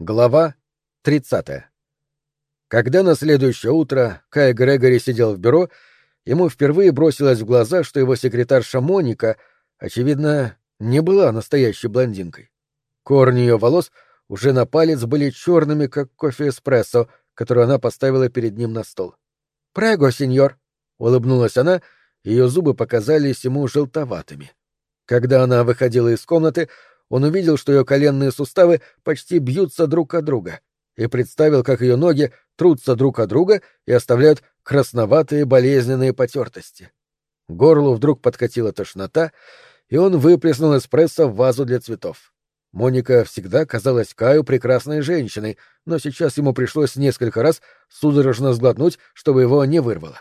Глава 30. Когда на следующее утро Кай Грегори сидел в бюро, ему впервые бросилось в глаза, что его секретарша Моника, очевидно, не была настоящей блондинкой. Корни ее волос уже на палец были черными, как кофе эспрессо, который она поставила перед ним на стол. «Прего, сеньор!» — улыбнулась она, ее зубы показались ему желтоватыми. Когда она выходила из комнаты, он увидел, что ее коленные суставы почти бьются друг от друга, и представил, как ее ноги трутся друг от друга и оставляют красноватые болезненные потертости. Горлу вдруг подкатила тошнота, и он выплеснул эспрессо в вазу для цветов. Моника всегда казалась Каю прекрасной женщиной, но сейчас ему пришлось несколько раз судорожно сглотнуть, чтобы его не вырвало.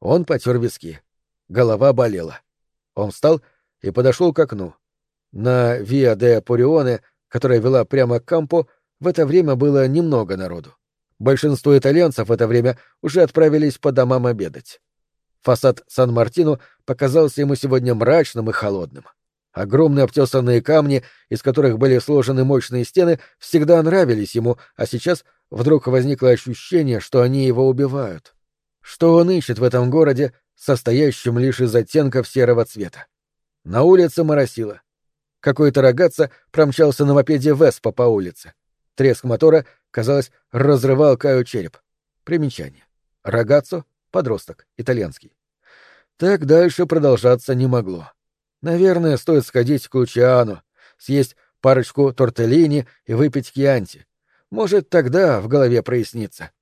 Он потер виски. Голова болела. Он встал и подошел к окну. На Виа де Порионе, которая вела прямо к Кампо, в это время было немного народу. Большинство итальянцев в это время уже отправились по домам обедать. Фасад Сан-Мартино показался ему сегодня мрачным и холодным. Огромные обтесанные камни, из которых были сложены мощные стены, всегда нравились ему, а сейчас вдруг возникло ощущение, что они его убивают. Что он ищет в этом городе, состоящем лишь из оттенков серого цвета? На улице моросило. Какой-то рогатца промчался на мопеде Веспа по улице. Треск мотора, казалось, разрывал Каю череп. Примечание. Рогаццо — подросток, итальянский. Так дальше продолжаться не могло. Наверное, стоит сходить к Лучиану, съесть парочку тортеллини и выпить кьянти. Может, тогда в голове прояснится.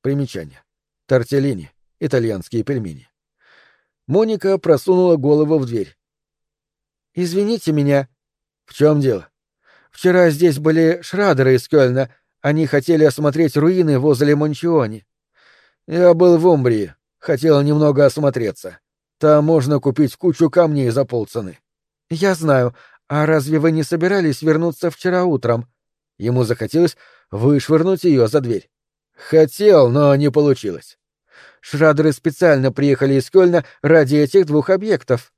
Примечание. Тортеллини — итальянские пельмени. Моника просунула голову в дверь. «Извините меня», «В чем дело?» «Вчера здесь были шрадеры из Кёльна. Они хотели осмотреть руины возле Мончиони». «Я был в Умбрии. Хотел немного осмотреться. Там можно купить кучу камней за полцены». «Я знаю. А разве вы не собирались вернуться вчера утром?» Ему захотелось вышвырнуть ее за дверь. «Хотел, но не получилось». Шрадеры специально приехали из Кёльна ради этих двух объектов.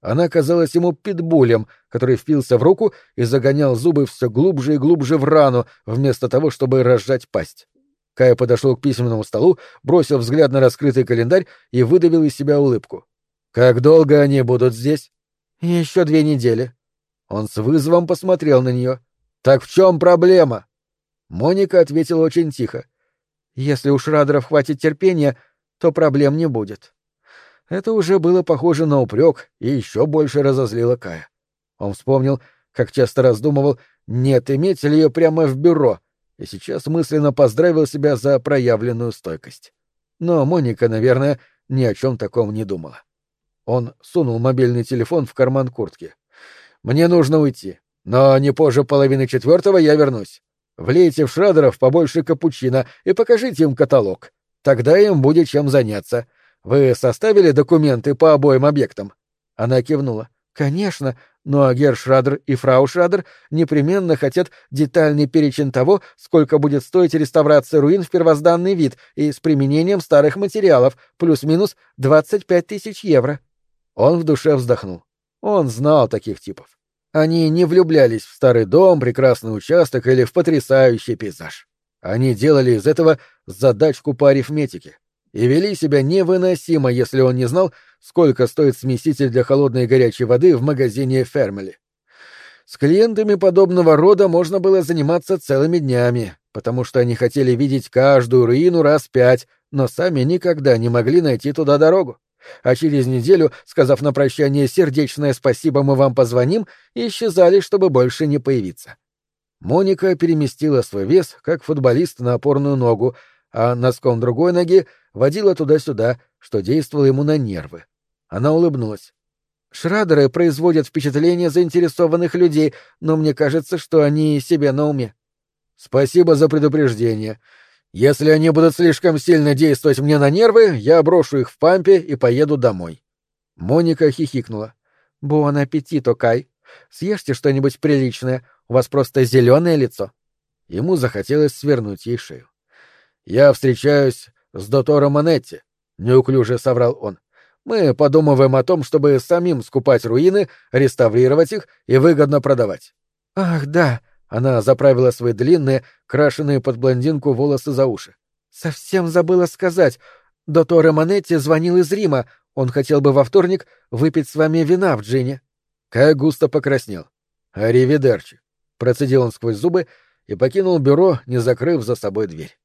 Она казалась ему питбулем, который впился в руку и загонял зубы все глубже и глубже в рану, вместо того, чтобы разжать пасть. Кая подошел к письменному столу, бросил взгляд на раскрытый календарь и выдавил из себя улыбку. «Как долго они будут здесь?» «Еще две недели». Он с вызовом посмотрел на нее. «Так в чем проблема?» Моника ответила очень тихо. «Если уж Радоров хватит терпения, то проблем не будет». Это уже было похоже на упрек и еще больше разозлило Кая. Он вспомнил, как часто раздумывал, нет, иметь ли ее прямо в бюро, и сейчас мысленно поздравил себя за проявленную стойкость. Но Моника, наверное, ни о чем таком не думала. Он сунул мобильный телефон в карман куртки. «Мне нужно уйти, но не позже половины четвертого я вернусь. Влейте в Шрадеров побольше капучино и покажите им каталог. Тогда им будет чем заняться. Вы составили документы по обоим объектам? Она кивнула. Конечно, но Герр Шрадер и Фрау Шрадер непременно хотят детальный перечень того, сколько будет стоить реставрация руин в первозданный вид и с применением старых материалов, плюс-минус 25 тысяч евро. Он в душе вздохнул. Он знал таких типов. Они не влюблялись в старый дом, прекрасный участок или в потрясающий пейзаж. Они делали из этого задачку по арифметике и вели себя невыносимо, если он не знал, сколько стоит смеситель для холодной и горячей воды в магазине Фермели. С клиентами подобного рода можно было заниматься целыми днями, потому что они хотели видеть каждую руину раз пять, но сами никогда не могли найти туда дорогу. А через неделю, сказав на прощание сердечное спасибо, мы вам позвоним, исчезали, чтобы больше не появиться. Моника переместила свой вес, как футболист на опорную ногу, а носком другой ноги водила туда-сюда, что действовало ему на нервы. Она улыбнулась. «Шрадеры производят впечатление заинтересованных людей, но мне кажется, что они себе на уме». «Спасибо за предупреждение. Если они будут слишком сильно действовать мне на нервы, я брошу их в пампе и поеду домой». Моника хихикнула. «Буон аппетито, Кай. Съешьте что-нибудь приличное, у вас просто зеленое лицо». Ему захотелось свернуть ей шею. «Я встречаюсь с дотором Манетти», — неуклюже соврал он. «Мы подумываем о том, чтобы самим скупать руины, реставрировать их и выгодно продавать». «Ах, да», Она заправила свои длинные, крашеные под блондинку волосы за уши. «Совсем забыла сказать. Доктор Манетти звонил из Рима. Он хотел бы во вторник выпить с вами вина в джине». Кай густо покраснел. «Аривидерчи», — процедил он сквозь зубы и покинул бюро, не закрыв за собой дверь.